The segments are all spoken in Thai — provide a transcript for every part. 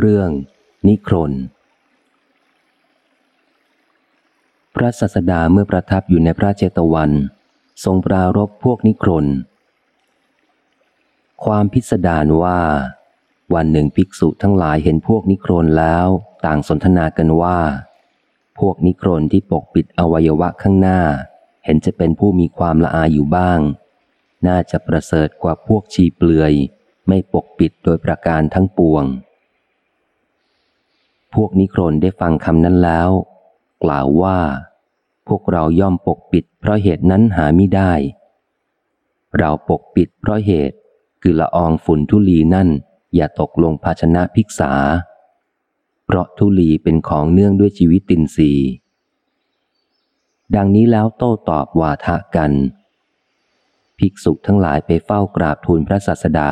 เรื่อง นิครน พระสัสดาเมื่อประทับอยู่ในพระเจตวัน ทรงปรารบพวกนิครน ความพิสดารว่า วันหนึ่งภิกษุทั้งหลายเห็นพวกนิครนแล้วต่างสนทนากันว่า พวกนิครนที่ปกปิดอวัยวะข้างหน้า เห็นจะเป็นผู้มีความละอายอยู่บ้าง น่าจะประเสริฐกว่าพวกชีเปลือย ไม่ปกปิดโดยประการทั้งปวง พวกนิครนได้ฟังคำนั้นแล้ว กล่าวว่า พวกเราย่อมปกปิดเพราะเหตุนั้นหาไม่ได้ เราปกปิดเพราะเหตุ คือละอองฝุ่นทุลีนั่น อย่าตกลงภาชนะพิกษา เพราะทุลีเป็นของเนื่องด้วยชีวิตตินรีดังนี้แล้วโต้ตอบวาทะกัน ภิกษุทั้งหลายไปเฝ้ากราบทูลพระศาสดา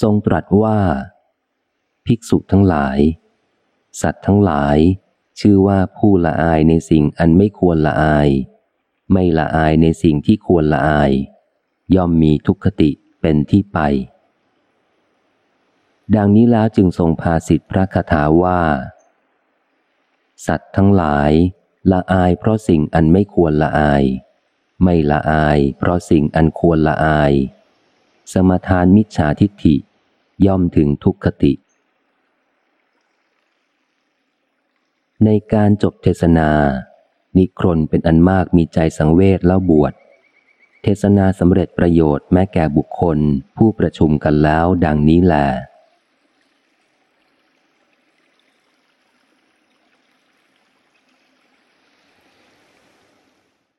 ทรงตรัสว่า ภิกษุทั้งหลาย สัตว์ทั้งหลาย ชื่อว่าผู้ละอายในสิ่งอันไม่ควรละอาย ไม่ละอายในสิ่งที่ควรละอาย ย่อมมีทุกขติเป็นที่ไป ดังนี้แล้วจึงทรงพาสิทธิพระคาถาว่า สัตว์ทั้งหลาย ละอายเพราะสิ่งอันไม่ควรละอาย ไม่ละอายเพราะสิ่งอันควรละอาย สมทานมิจฉาทิฏฐิย่อมถึงทุกขติ ในการจบเทศนา นิครนเป็นอันมากมีใจสังเวชแล้วบวช เทศนาสำเร็จประโยชน์แม้แก่บุคคลผู้ประชุมกันแล้วดังนี้แหละ